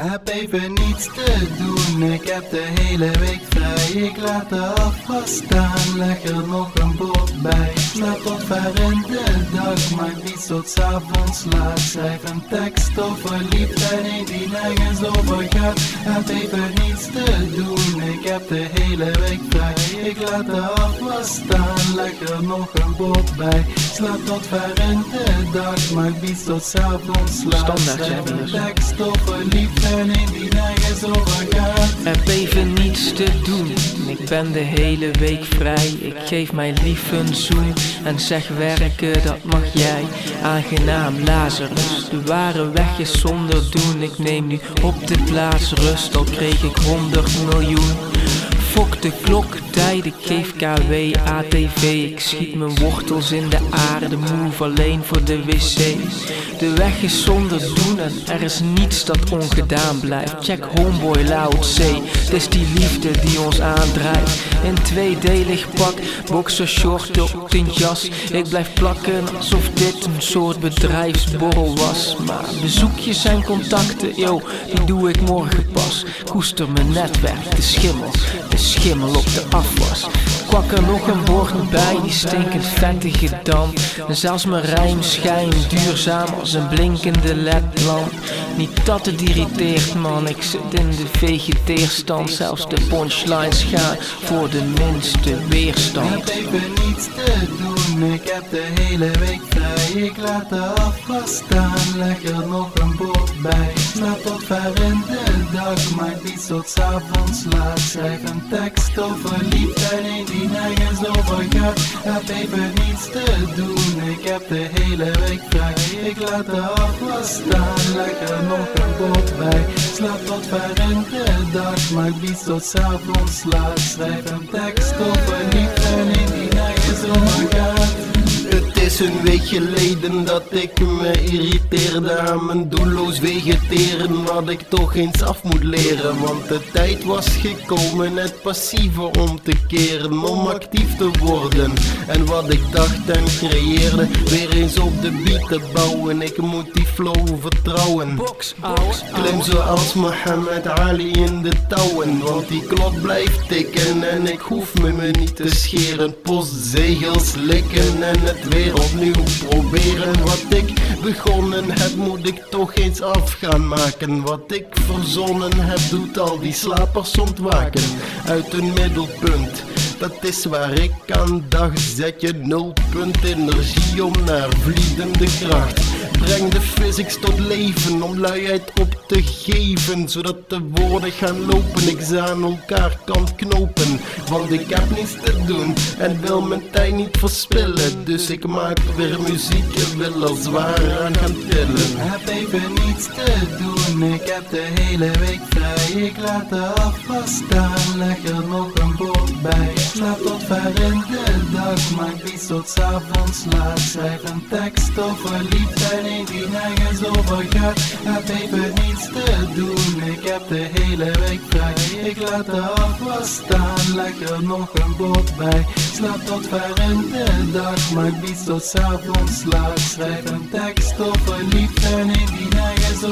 Heb even niets te doen, ik heb de hele week vrij. Ik laat de afwas staan, leg er nog een bord bij. Slaap tot ver in de dag, maak iets tot s'avonds laat. Schrijf een tekst over liefde, nee die nergens over gaat. Heb even niets te doen, heb de hele week vrij. Ik laat de afwas staan, leg er nog een bord bij. Slaap tot ver in de dag, maak iets tot s'avonds laat. Schrijf een tekst over liefde. Heb even niets te doen, ik ben de hele week vrij. Ik geef mij lief een zoen en zeg werken, dat mag jij. Aangenaam, Lazarus, de ware weg is zonder doen. Ik neem nu op de plaats rust, al kreeg ik honderd miljoen. Fok de klok, tijd, ik geef KW, ATV Ik schiet mijn wortels in de aarde, move alleen voor de wc. De weg is zonder doen en er is niets dat ongedaan blijft. Check homeboy Lao C, het is die liefde die ons aandrijft In tweedelig pak, boxer short op jas Ik blijf plakken alsof dit een soort bedrijfsborrel was. Maar bezoekjes zijn contacten, yo, die doe ik morgen pas. Koester mijn netwerk, de schimmel, schimmel op de afwas. Kwak er nog een bord bij, die stinkend vettige damp. En zelfs mijn rijm schijnt duurzaam als een blinkende ledlamp. Niet dat het irriteert man, ik zit in de vegeteerstand. Zelfs de punchlines gaan voor de minste weerstand. Ik heb niets te doen, ik heb de hele week vrij. Ik laat de afwas staan, leg er nog een bord bij. Slaap tot ver in de maak iets tot s'avonds laat. Schrijf een tekst over liefde en die nergens over gaat. Heb even niets te doen, ik heb de hele week vrij. Ik laat de afwas staan, leg er nog een bord bij. Slaap tot ver in dag, maak iets tot s'avonds laat. Schrijf een tekst over liefde en die nergens over gaat. Het is een week geleden dat ik me irriteerde aan mijn doelloos vegeteren Wat ik toch eens af moet leren. Want de tijd was gekomen het passieve om te keren Om actief te worden. En wat ik dacht en creëerde Weer eens op de beat te bouwen. Ik moet die flow vertrouwen. Klim zoals Mohammed Ali in de touwen. Want die klok blijft tikken En ik hoef me, me niet te scheren. Postzegels likken en het weer opnieuw proberen Wat ik begonnen heb moet ik toch eens af gaan maken. Wat ik verzonnen heb doet al die slapers ontwaken. Uit een middelpunt dat is waar ik aan dag zet je nulpunt energie om naar vliedende kracht Breng de physics tot leven om luiheid op te geven Zodat de woorden gaan lopen, ik ze aan elkaar kan knopen. Want ik heb niets te doen en wil mijn tijd niet verspillen Dus ik maak weer muziek en wil er zwaar aan gaan tillen. Heb even niets te doen, ik heb de hele week vrij. Ik laat de afwas staan, leg er nog een bord bij. Slaap tot ver in de dag, maak iets tot s'avonds laat. Schrijf een tekst over liefde nee die nergens over gaat Heb even niets te doen, ik heb de hele week vrij. Ik laat de afwas staan, leg er nog een bord bij. Slaap tot ver in de dag, maak iets tot s'avonds laat. Schrijf een tekst over liefde. Nee die nergens